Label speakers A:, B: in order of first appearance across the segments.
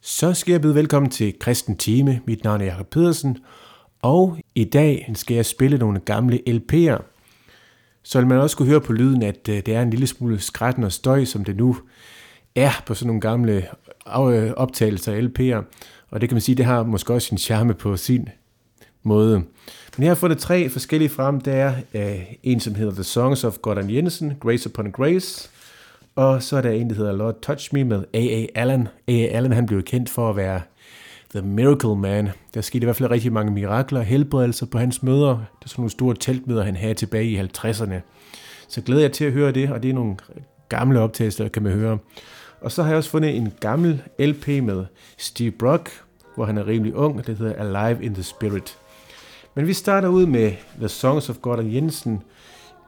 A: Så skal jeg byde velkommen til Kristen Time. Mit navn er Jakob Pedersen, og i dag skal jeg spille nogle gamle LP'er. Så vil man også kunne høre på lyden, at øh, det er en lille smule skrætten og støj, som det nu er på sådan nogle gamle øh, optagelser af LP'er. Og det kan man sige, det har måske også sin charme på sin måde. Men jeg har fundet tre forskellige frem. Der er øh, en, som hedder The Songs of Gordon Jensen, Grace Upon Grace. Og så er der en, der hedder Lord Touch Me med A.A. Allen. A.A. Allen han blev kendt for at være The Miracle Man. Der skete i hvert fald rigtig mange mirakler og helbredelser på hans møder. Det er sådan nogle store teltmøder, han havde tilbage i 50'erne. Så glæder jeg til at høre det, og det er nogle gamle optagelser, kan man høre. Og så har jeg også fundet en gammel LP med Steve Brock, hvor han er rimelig ung, det hedder Alive in the Spirit. Men vi starter ud med The Songs of Gordon Jensen,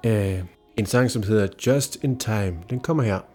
A: øh, en sang, som hedder Just in Time. Den kommer her.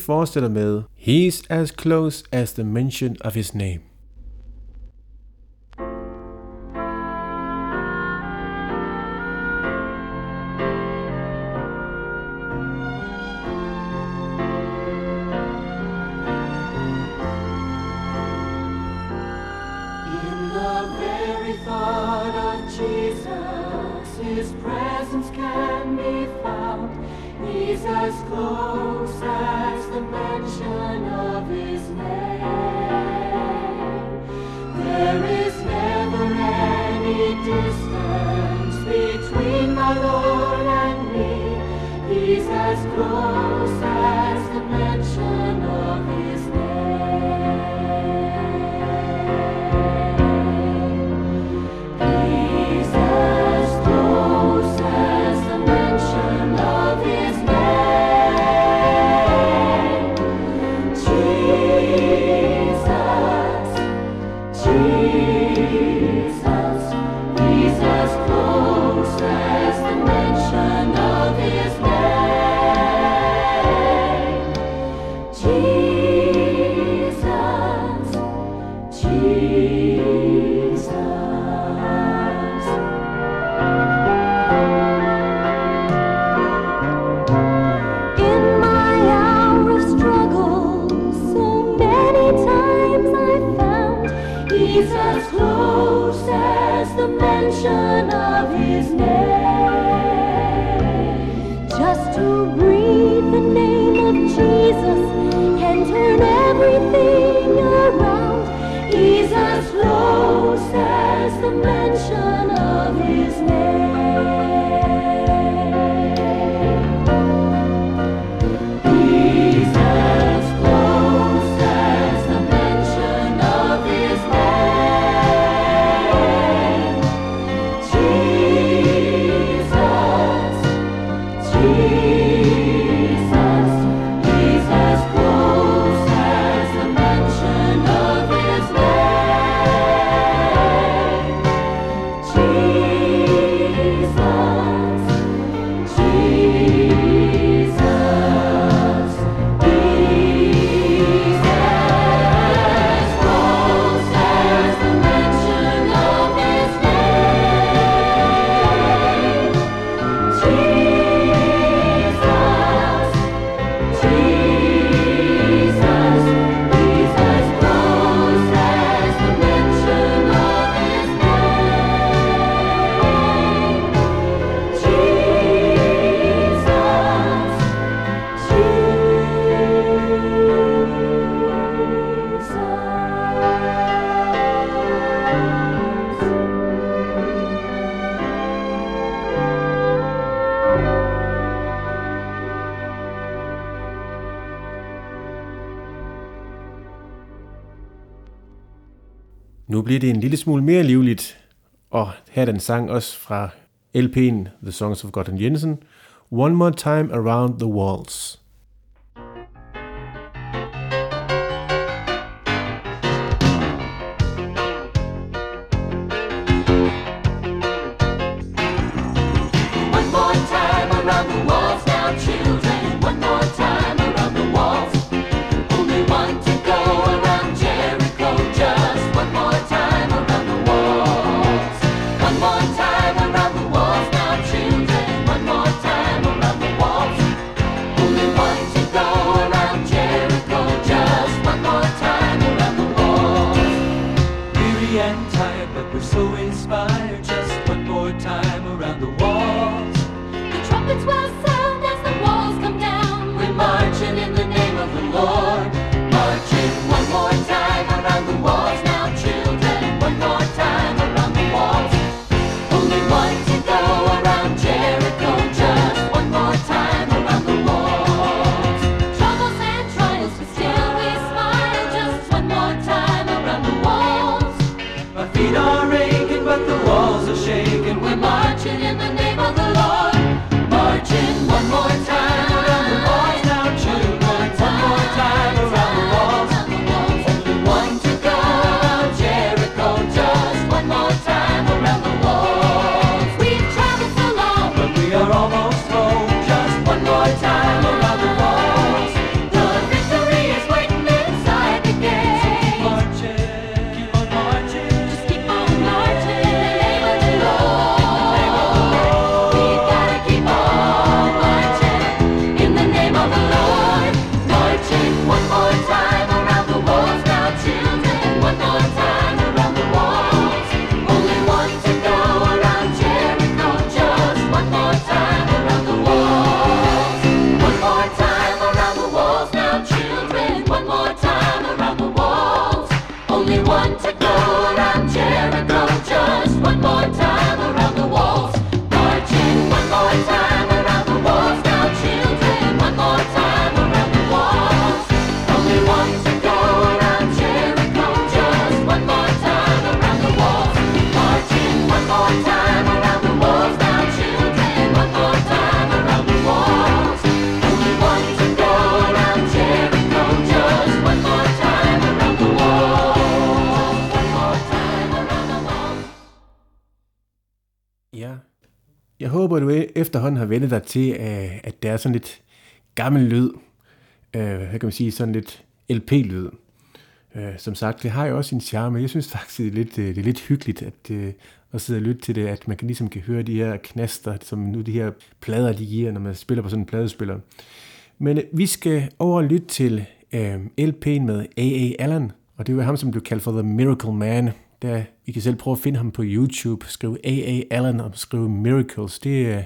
A: Fortsætter med He's as close as the mention of his name.
B: close as the mention of his name.
A: everything. Det en lille smule mere livligt, og her er den sang også fra LP'en The Songs of Gordon Jensen, One More Time Around the Walls. One more time du efterhånden har vendt dig til, at det er sådan lidt gammel lyd. Øh, hvad kan man sige? Sådan lidt LP-lyd. Øh, som sagt, det har jo også sin charme. Jeg synes faktisk, det er lidt, øh, det er lidt hyggeligt at, at sidde og lytte til det, at man ligesom kan høre de her knaster, som nu de her plader, de giver, når man spiller på sådan en pladespiller. Men vi skal over og lytte til LP'en med A.A. Allen, og det var ham, som blev kaldt for The Miracle Man der, I kan selv prøve at finde ham på YouTube. Skriv A.A. Allen og skriv Miracles. Det er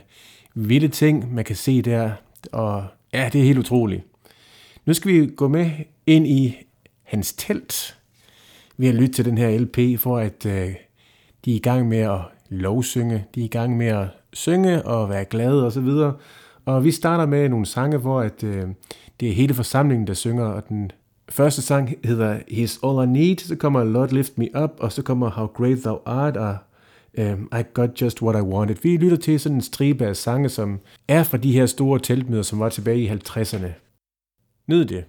A: vilde ting, man kan se der. Og ja, det er helt utroligt. Nu skal vi gå med ind i hans telt ved at lytte til den her LP, for at øh, de er i gang med at lovsynge. De er i gang med at synge og være glade osv. Og, og vi starter med nogle sange, hvor at, øh, det er hele forsamlingen, der synger, og den Første sang hedder He's All I Need, så kommer Lord Lift Me Up, og så kommer How Great Thou Art, og um, I Got Just What I Wanted. Vi lytter til sådan en stribe af sange, som er fra de her store teltmøder, som var tilbage i 50'erne. Nyd det.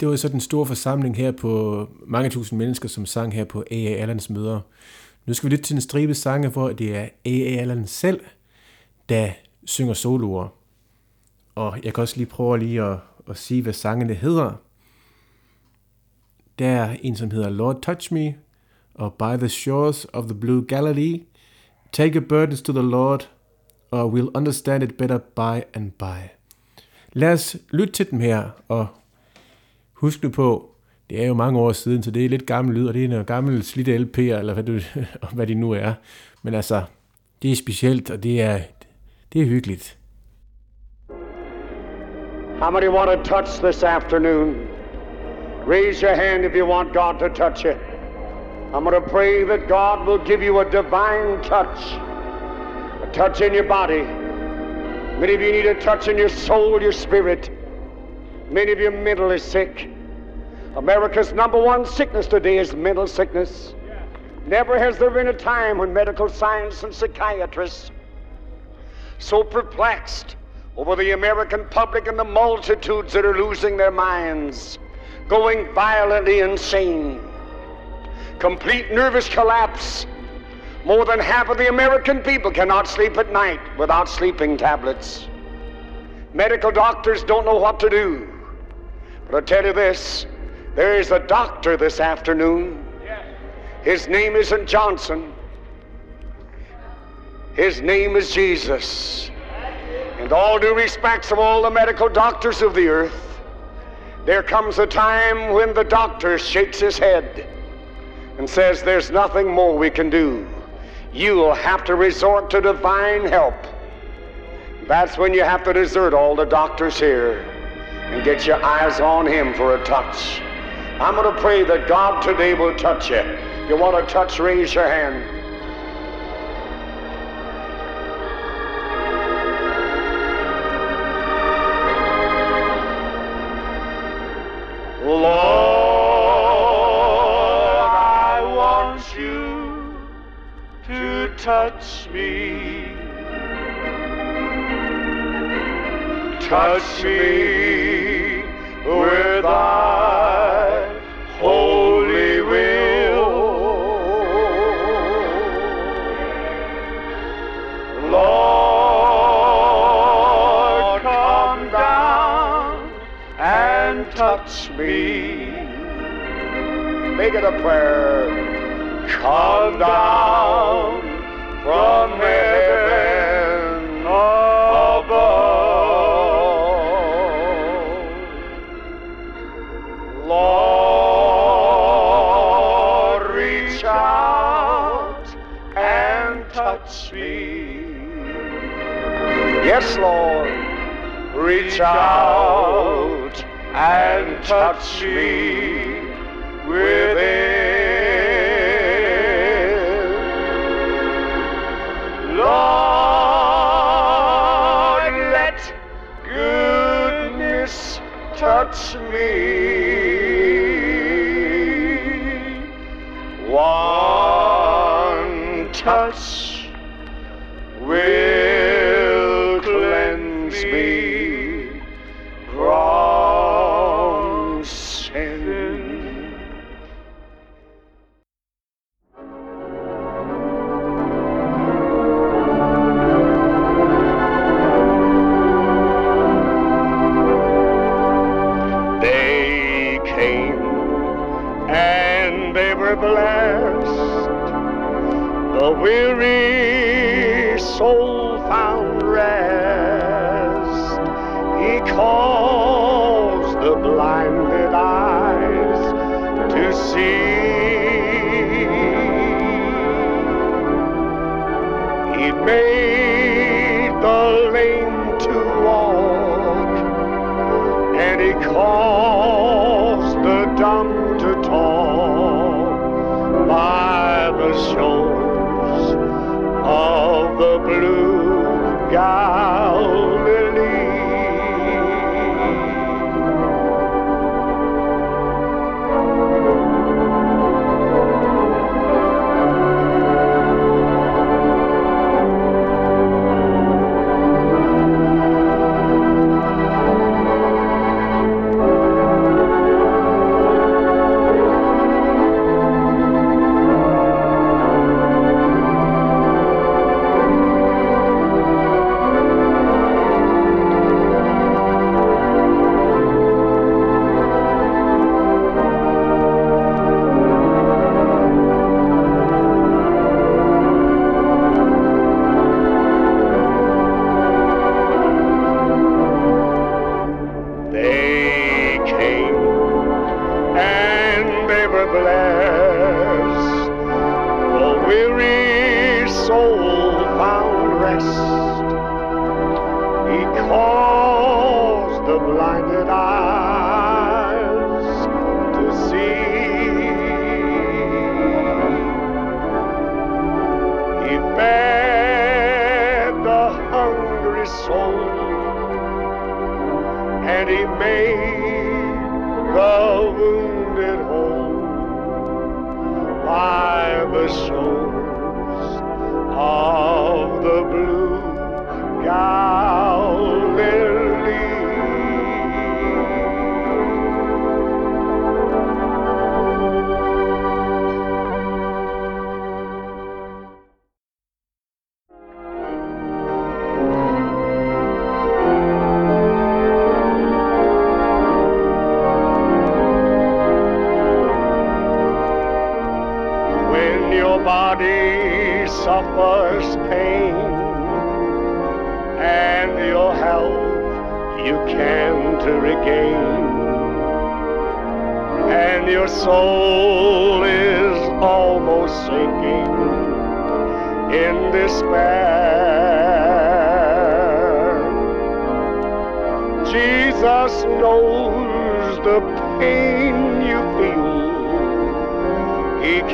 B: Det var så den store forsamling her på mange tusind mennesker, som sang her på A.A. Allans møder. Nu skal vi lytte til en stribe sange, hvor det er A.A. Allan selv, der synger soloer. Og jeg kan også lige prøve lige at, at sige, hvad sangene hedder. Der er en, som hedder Lord Touch Me, og By the Shores of the Blue Galilee, Take your burdens to the Lord, og We'll understand it better by and by. Lad os lytte til dem her, og husk nu på, det er jo mange år siden, så det er lidt gammel lyd, og det er en gammel slidt LP'er, eller hvad, du, hvad de nu er. Men altså, det er specielt, og det er, det er hyggeligt.
C: How many want to touch this afternoon? Raise your hand if you want God to touch you. I'm going to pray that God will give you a divine touch, a touch in your body. Many of you need a touch in your soul, your spirit. Many of you mentally sick. America's number one sickness today is mental sickness. Never has there been a time when medical science and psychiatrists so perplexed over the American public and the multitudes that are losing their minds, going violently insane, complete nervous collapse. More than half of the American people cannot sleep at night without sleeping tablets. Medical doctors don't know what to do. But I tell you this there is a doctor this afternoon. His name isn't Johnson. His name is Jesus. And all due respects of all the medical doctors of the earth, there comes a time when the doctor shakes his head and says, There's nothing more we can do. You'll have to resort to divine help. That's when you have to desert all the doctors here and get your eyes on Him for a touch. I'm going to pray that God today will touch you. If you want to touch, raise your hand. Lord, I want you to touch me. Touch me with thy holy will. Lord, come down and touch me. Make it a prayer. Come down from heaven touch me. Yes, Lord, reach out and touch me within. Touch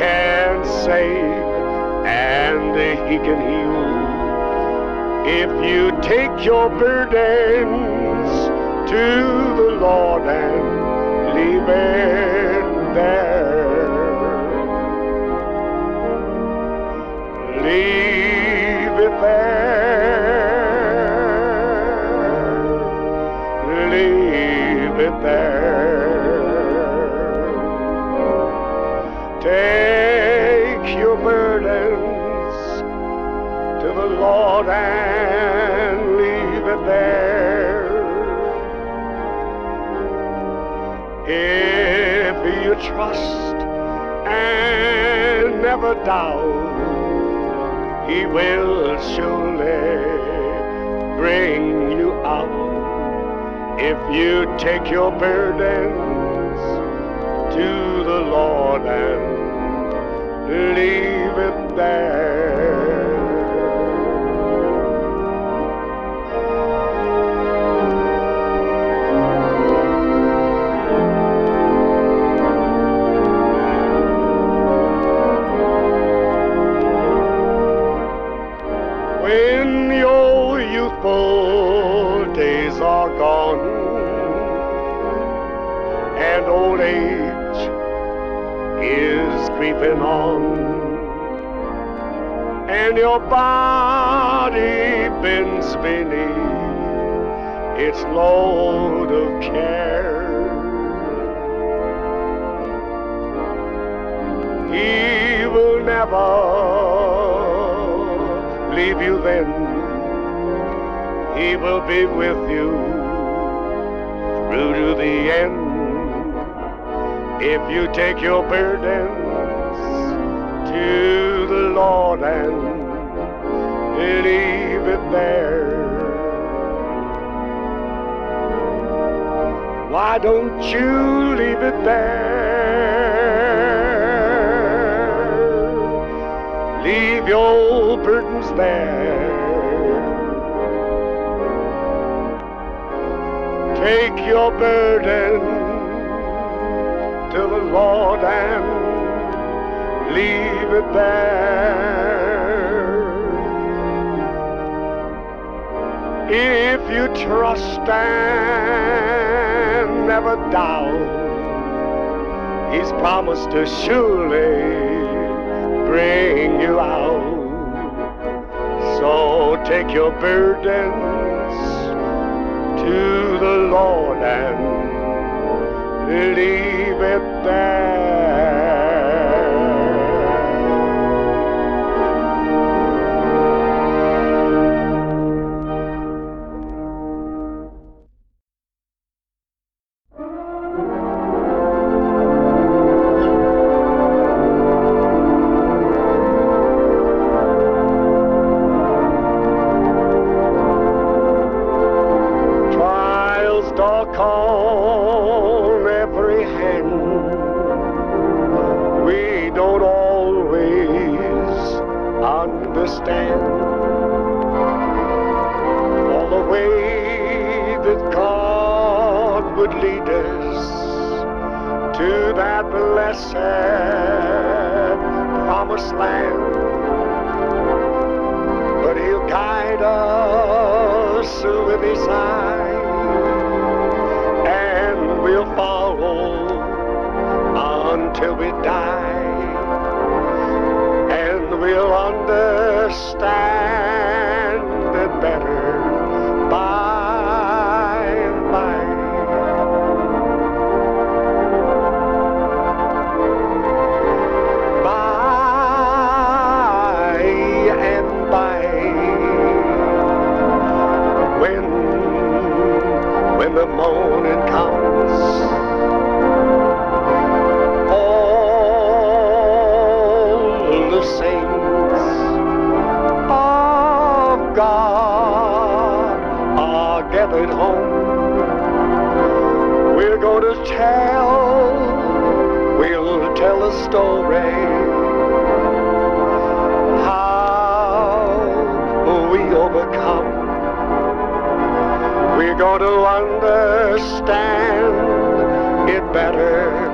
C: can save and he can heal. If you take your burdens to the Lord and leave it there. Leave And leave it there. If you trust and never doubt, He will surely bring you out. If you take your burdens to the Lord and leave it there. On, and your body bends beneath its load of care. He will never leave you then. He will be with you through to the end. If you take your burdens to the Lord and leave it there. Why don't you leave it there? Leave your burdens there. Take your burden to the Lord and leave it there. If you trust and never doubt, He's promised to surely bring you out. So take your burdens to the Lord and leave it there. Till we die. And we'll understand Going to tell, we'll tell a story. How we overcome. We're going to understand it better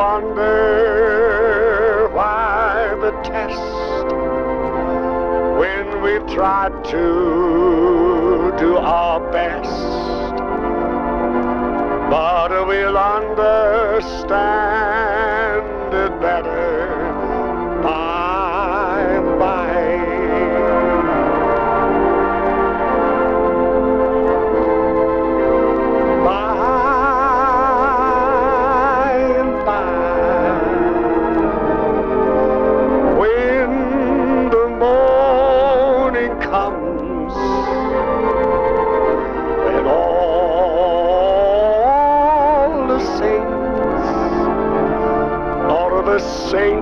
C: wonder why the test when we've tried to do our best. But we'll understand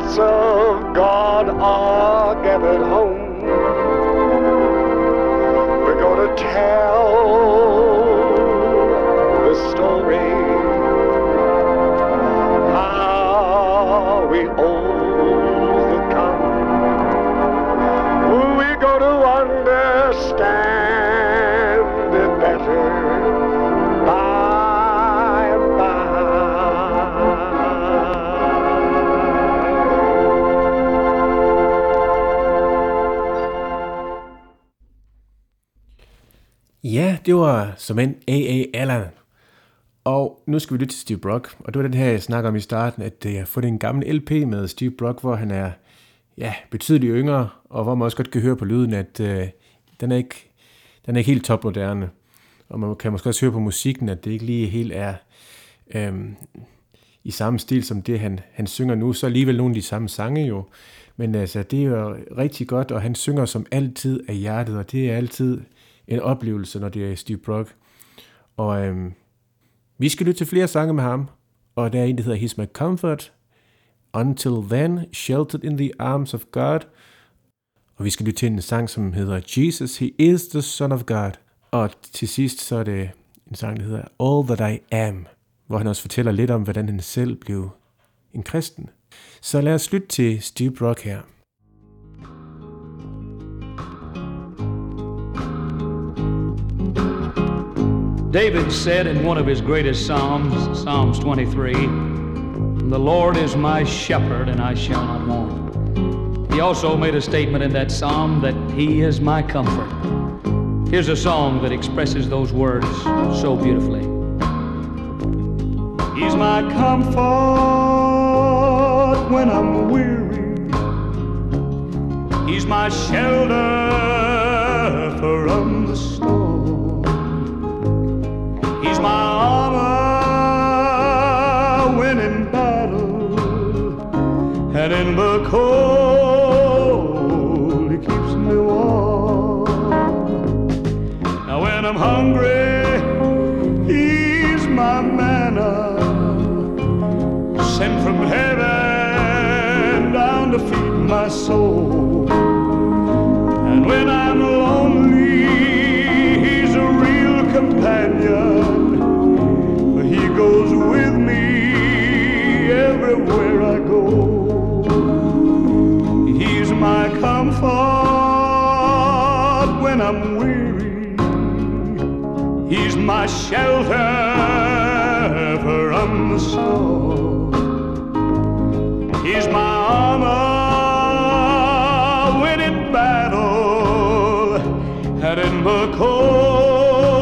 C: saints
B: det var som en A.A. Allen. Og nu skal vi lytte til Steve Brock. Og det var den her, jeg snakker om i starten, at øh, jeg har fundet en gammel LP med Steve Brock, hvor han er ja, betydeligt yngre, og hvor man også godt kan høre på lyden, at øh, den, er ikke, den er ikke helt topmoderne. Og man kan måske også høre på musikken, at det ikke lige helt er øh, i samme stil som det, han, han synger nu. Så alligevel nogle af de samme sange jo. Men altså, det er jo rigtig godt, og han synger som altid af hjertet, og det er altid en oplevelse, når det er Steve Brock. Og øhm, vi skal lytte til flere sange med ham, og der er en, der hedder His My Comfort, Until Then, Sheltered in the Arms of God, og vi skal lytte til en sang, som hedder Jesus, He is the Son of God. Og til sidst så er det en sang, der hedder All That I Am, hvor han også fortæller lidt om, hvordan han selv blev en kristen. Så lad os lytte til Steve Brock her.
D: David said in one of his greatest Psalms, Psalms 23, The Lord is my shepherd, and I shall not want. He also made a statement in that psalm that He is my comfort. Here's a song that expresses those words so beautifully. He's my comfort when I'm weary. He's my shelter from the storm my armor when in battle
E: and in the cold. My shelter from the storm. He's my armor when in battle and in the cold.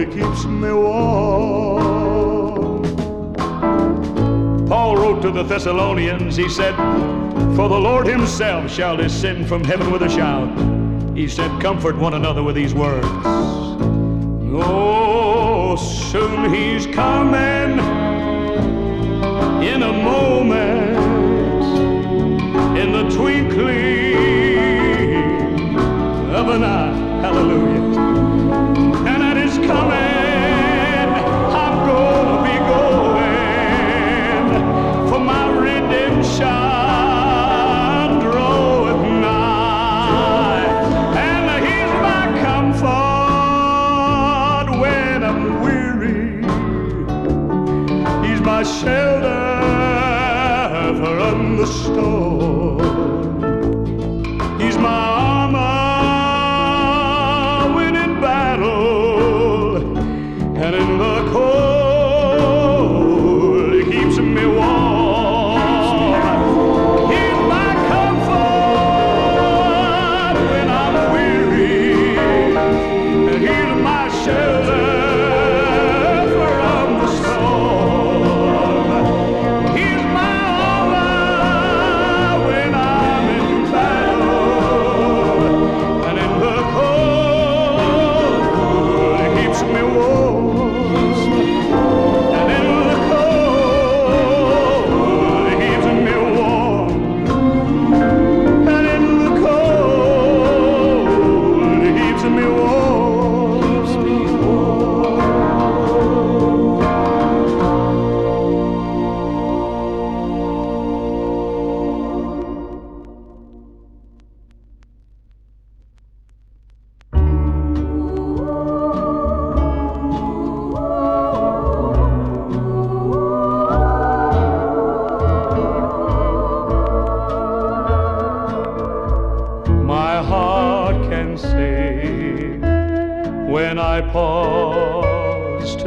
E: He keeps me warm. Paul wrote to the Thessalonians, he said, For the Lord himself shall descend from heaven with a shout. He said, Comfort one another with these words. Oh, soon he's coming in a moment, in the twinkling of an eye. Hallelujah. My shelter from the storm.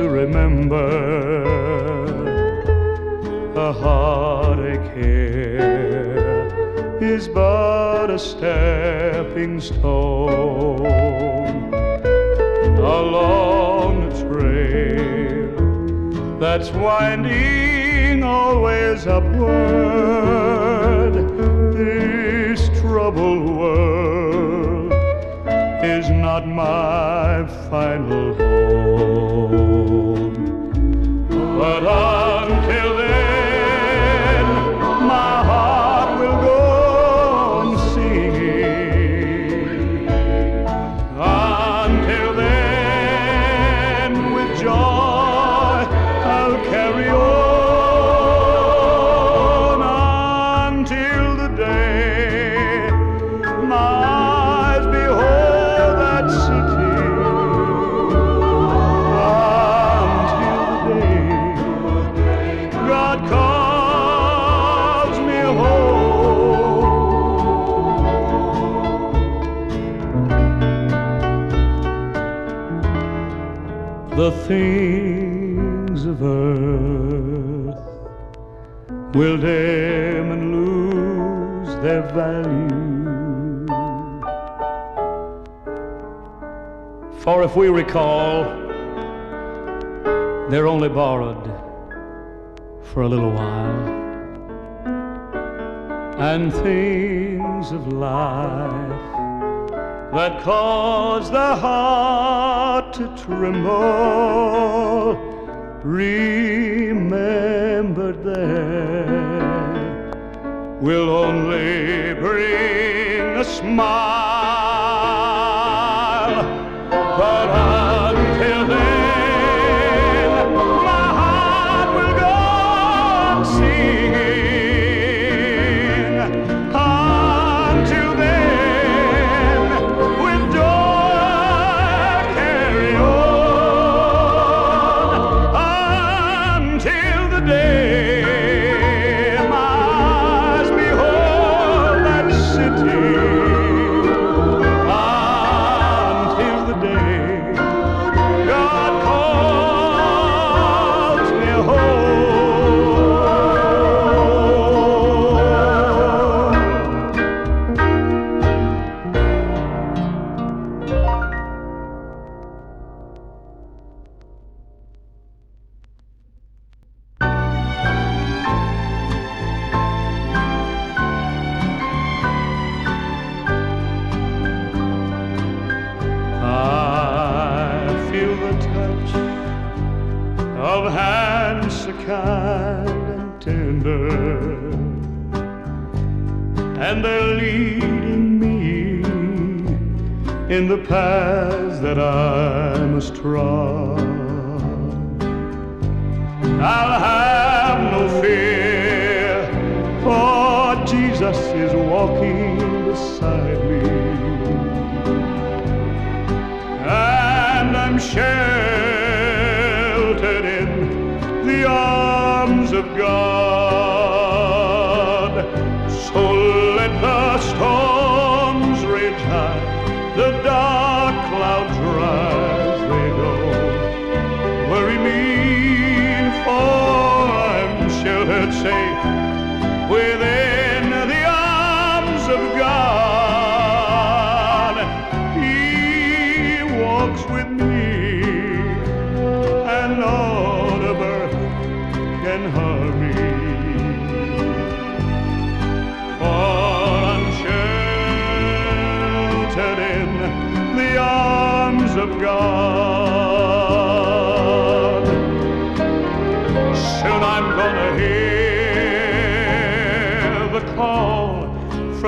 E: To remember a heartache here is but a stepping stone along the trail that's winding always upward. This troubled world is not my final But For if we recall, they're only borrowed for a little while. And things of life that cause the heart to tremble, Remembered, there will only bring a smile. paths that I must trod. I'll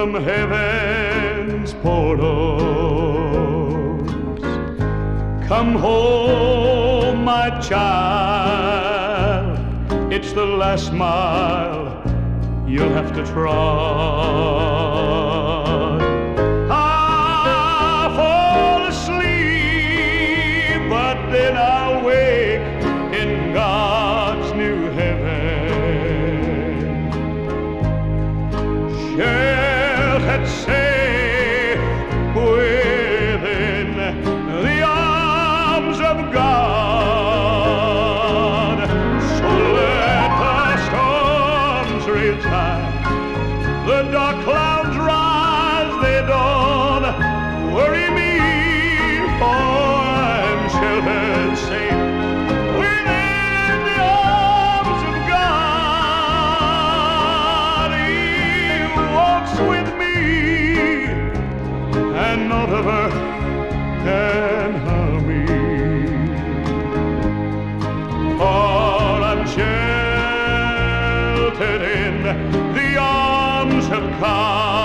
E: from heaven's portals. Come home, my child. It's the last mile you'll have to trot. come.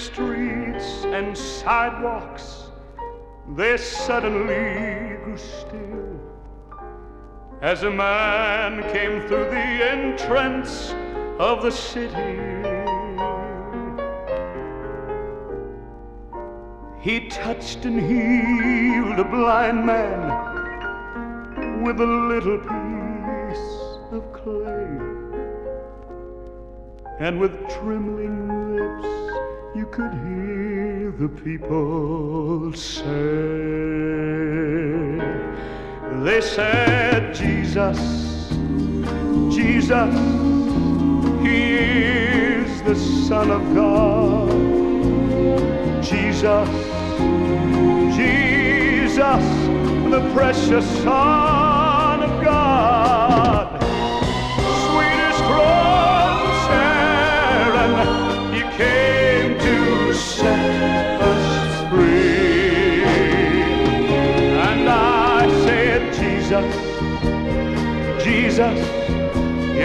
E: Streets and sidewalks, they suddenly grew still as a man came through the entrance of the city. He touched and healed a blind man with a little piece of clay. And with trembling lips, you could hear the people say, They said, Jesus, Jesus, He is the Son of God. Jesus, Jesus, the precious Son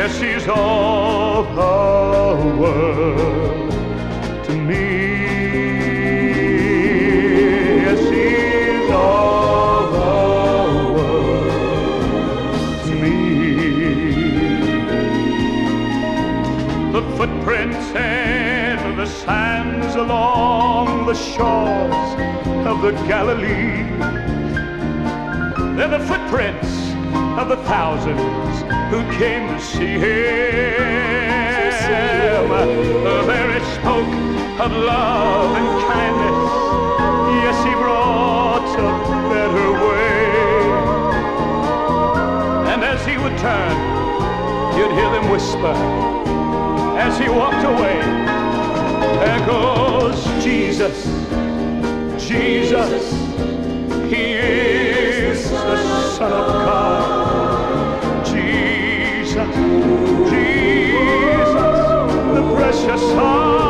E: yes, He's all the world to me. Yes, He's all the world to me. The footprints and the sands along the shores of the Galilee. They're the footprints of the thousands who came to see him. There it spoke of love and kindness. Yes, he brought a better way. And as he would turn, you'd hear them whisper as he walked away. There goes Jesus, Jesus, he is the Son of God. The precious Son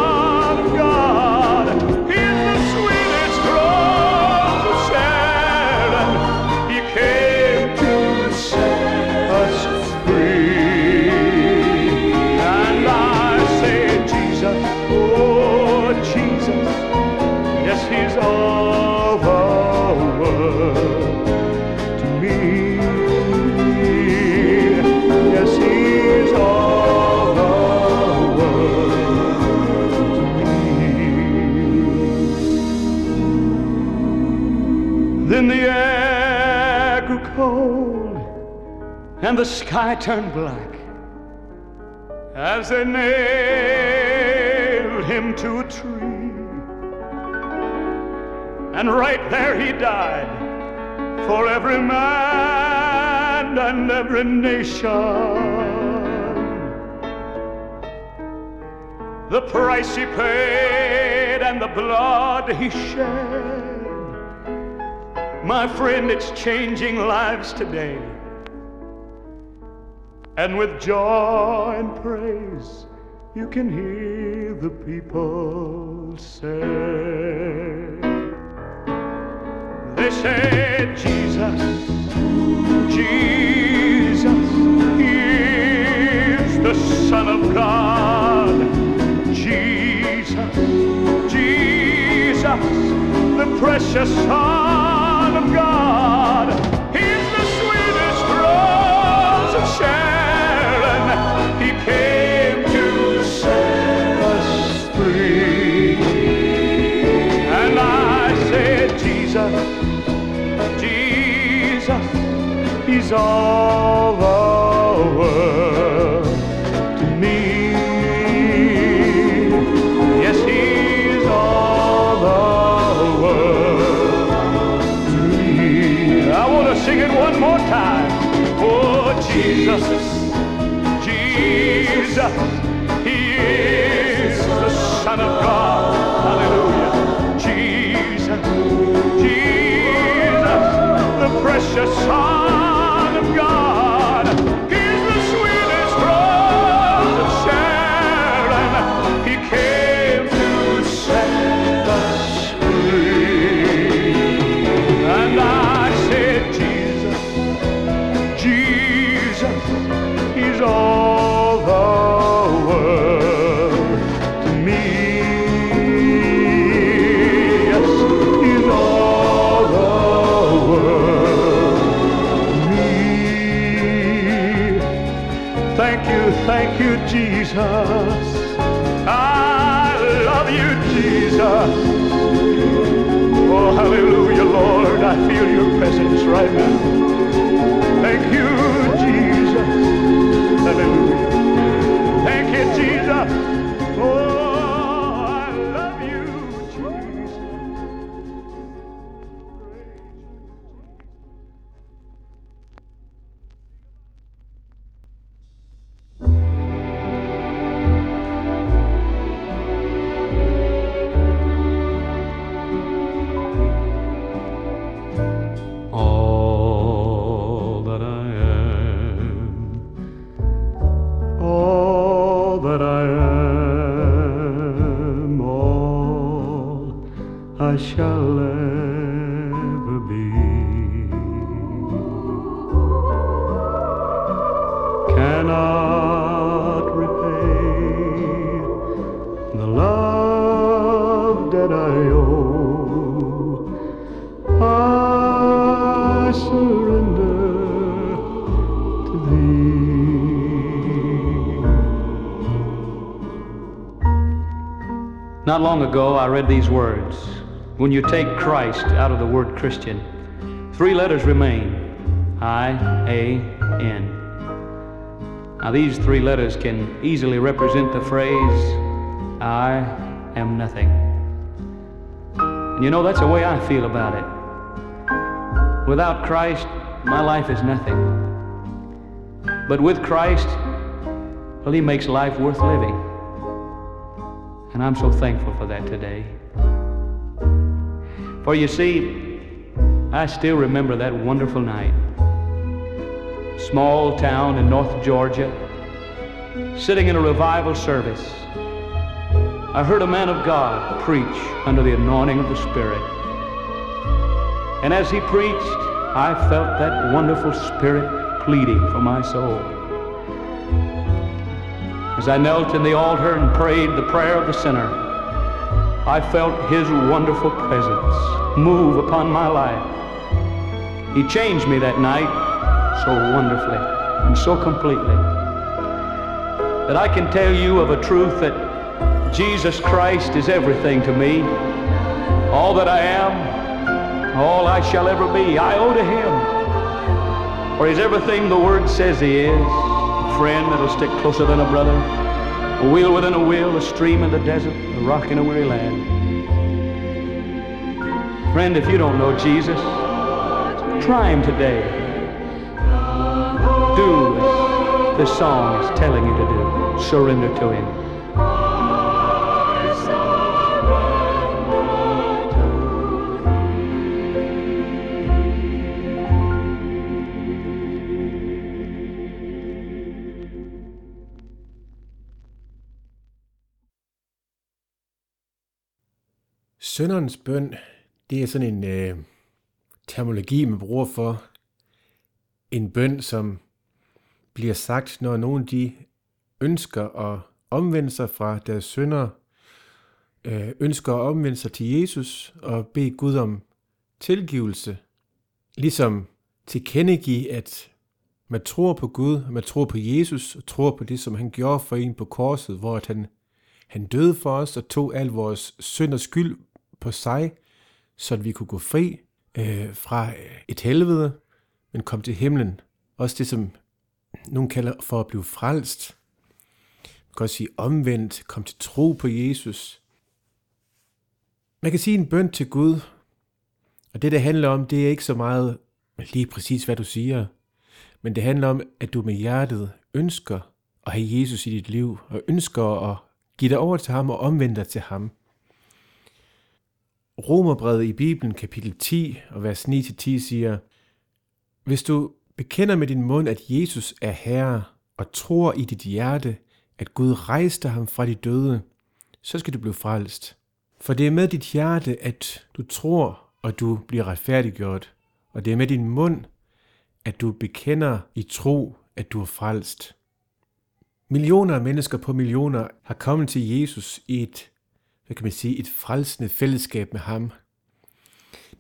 E: and the sky turned black as they nailed him to a tree. And right there he died for every man and every nation. The price he paid and the blood he shed. My friend, it's changing lives today. And with joy and praise, you can hear the people say, They say, Jesus, Jesus is the Son of God. Jesus, Jesus, the precious Son of God. All world to me. Yes, He's all world to me. I want to sing it one more time. Oh, Jesus, Jesus, He is the Son of God. Hallelujah. Jesus, Jesus, the precious Son
F: right now.
E: Not long ago, I read these words. When you take Christ out of the word Christian, three letters remain I, A, N. Now, these three letters can easily represent the phrase, I am nothing. And you know, that's the way I feel about it. Without Christ, my life is nothing. But with Christ, well, He makes life worth living. And I'm so thankful for that today. For you see, I still remember that wonderful night. Small town in North Georgia, sitting in a revival service. I heard a man of God preach under the anointing of the Spirit. And as he preached, I felt that wonderful Spirit pleading for my soul. As I knelt in the altar and prayed the prayer of the sinner, I felt his wonderful presence move upon my life. He changed me that night so wonderfully and so completely that I can tell you of a truth that Jesus Christ is everything to me. All that I am, all I shall ever be, I owe to him. For he's everything the word says he is. Friend that'll stick closer than a brother. A wheel within a wheel, a stream in the desert, a rock in a weary land. Friend, if you don't know Jesus, try him today. Do as this song is telling you to do. Surrender to him.
B: Sønderens bøn, det er sådan en øh, terminologi, man bruger for en bøn, som bliver sagt, når nogen de ønsker at omvende sig fra deres sønder, øh, ønsker at omvende sig til Jesus og bede Gud om tilgivelse. Ligesom tilkendegive, at man tror på Gud, man tror på Jesus, og tror på det, som han gjorde for en på korset, hvor at han, han døde for os og tog al vores synd og skyld på sig, så vi kunne gå fri øh, fra øh, et helvede, men komme til himlen. Også det, som nogen kalder for at blive frelst. Man kan også sige omvendt, kom til tro på Jesus. Man kan sige en bøn til Gud, og det, det handler om, det er ikke så meget lige præcis, hvad du siger, men det handler om, at du med hjertet ønsker at have Jesus i dit liv, og ønsker at give dig over til ham og omvende dig til ham. Romerbrevet i Bibelen, kapitel 10 og vers 9-10 siger, Hvis du bekender med din mund, at Jesus er Herre, og tror i dit hjerte, at Gud rejste ham fra de døde, så skal du blive frelst. For det er med dit hjerte, at du tror, og du bliver retfærdiggjort. Og det er med din mund, at du bekender i tro, at du er frelst. Millioner af mennesker på millioner har kommet til Jesus i et, hvad kan man sige, et frelsende fællesskab med ham.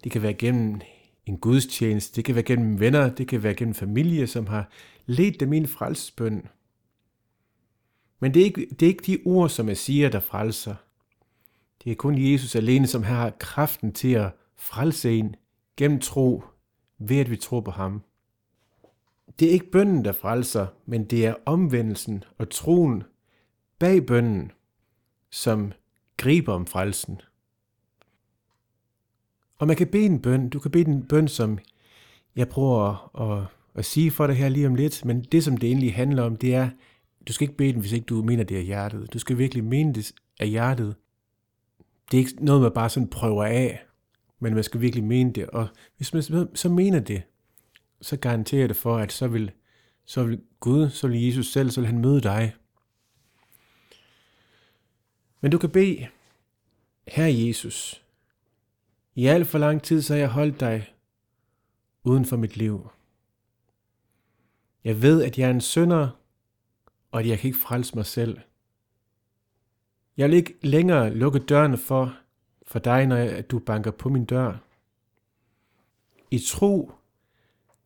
B: Det kan være gennem en gudstjeneste, det kan være gennem venner, det kan være gennem familie, som har ledt dem i en frelsesbøn. Men det er, ikke, det er ikke de ord, som jeg siger, der frelser. Det er kun Jesus alene, som har kraften til at frelse en gennem tro, ved at vi tror på ham. Det er ikke bønden, der frelser, men det er omvendelsen og troen bag bønden, som griber om frelsen. Og man kan bede en bøn. Du kan bede en bøn, som jeg prøver at, at, at sige for dig her lige om lidt, men det, som det egentlig handler om, det er, du skal ikke bede den, hvis ikke du mener det af hjertet. Du skal virkelig mene det af hjertet. Det er ikke noget, man bare sådan prøver af, men man skal virkelig mene det. Og hvis man så mener det, så garanterer jeg det for, at så vil, så vil Gud, så vil Jesus selv, så vil han møde dig. Men du kan bede, Herre Jesus, i alt for lang tid så har jeg holdt dig uden for mit liv. Jeg ved, at jeg er en synder, og at jeg kan ikke frelse mig selv. Jeg vil ikke længere lukke dørene for, for dig, når jeg, du banker på min dør. I tro,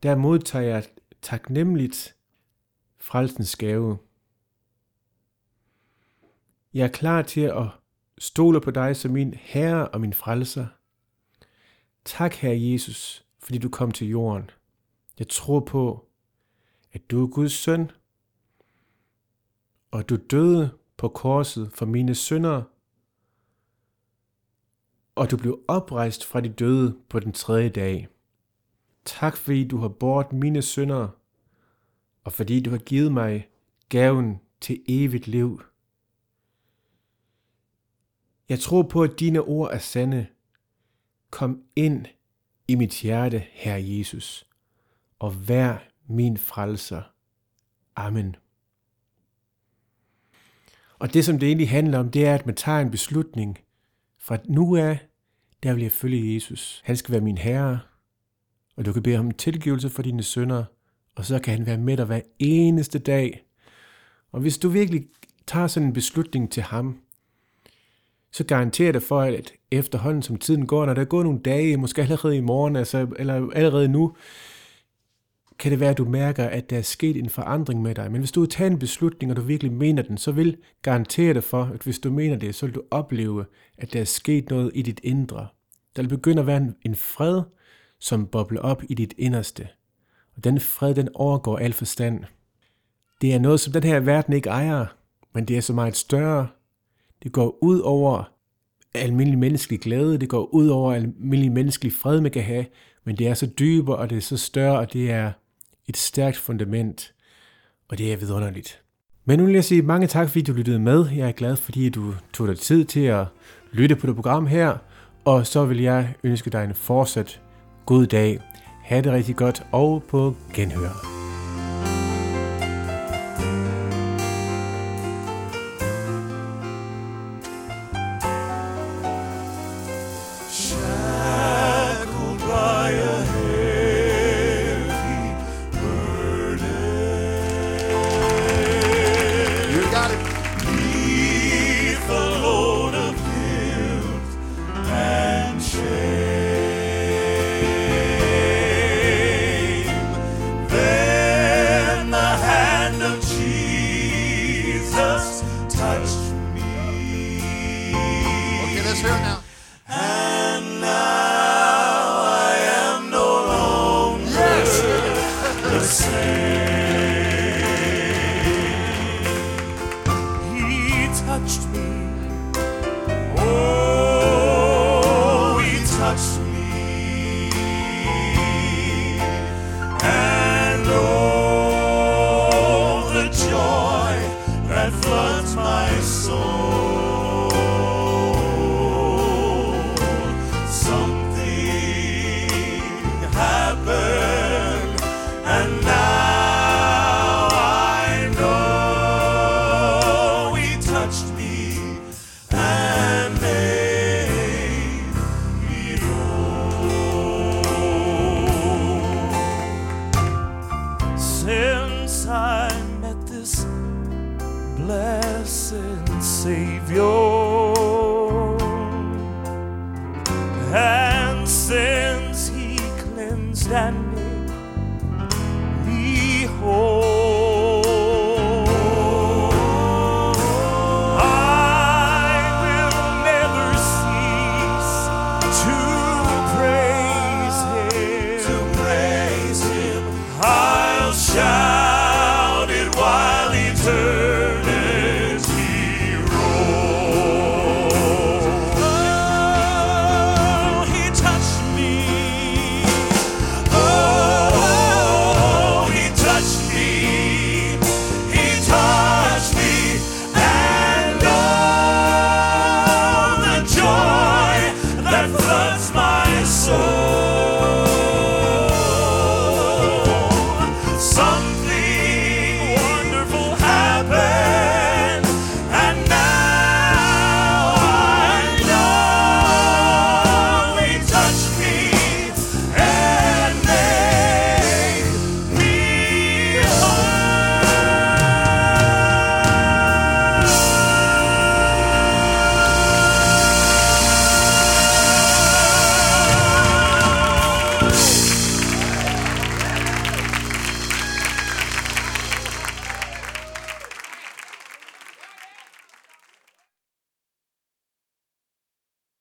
B: der modtager jeg taknemmeligt frelsens gave. Jeg er klar til at stoler på dig som min Herre og min frelser. Tak, Herre Jesus, fordi du kom til jorden. Jeg tror på, at du er Guds søn, og du døde på korset for mine synder, og du blev oprejst fra de døde på den tredje dag. Tak fordi du har båret mine synder, og fordi du har givet mig gaven til evigt liv. Jeg tror på, at dine ord er sande. Kom ind i mit hjerte, Herre Jesus, og vær min frelser. Amen. Og det, som det egentlig handler om, det er, at man tager en beslutning. Fra nu af, der vil jeg følge Jesus. Han skal være min herre, og du kan bede ham tilgivelse for dine synder, og så kan han være med dig hver eneste dag. Og hvis du virkelig tager sådan en beslutning til ham, så garanterer det for, at efterhånden som tiden går, når der går nogle dage, måske allerede i morgen, altså, eller allerede nu, kan det være, at du mærker, at der er sket en forandring med dig. Men hvis du har taget en beslutning, og du virkelig mener den, så vil garantere dig for, at hvis du mener det, så vil du opleve, at der er sket noget i dit indre. Der vil begynde at være en fred, som bobler op i dit inderste. Og den fred, den overgår al forstand. Det er noget, som den her verden ikke ejer, men det er så meget større. Det går ud over almindelig menneskelig glæde, det går ud over almindelig menneskelig fred, man kan have, men det er så dybere, og det er så større, og det er et stærkt fundament, og det er vidunderligt. Men nu vil jeg sige mange tak, fordi du lyttede med. Jeg er glad, fordi du tog dig tid til at lytte på det program her, og så vil jeg ønske dig en fortsat god dag. Ha' det rigtig godt, og på genhør.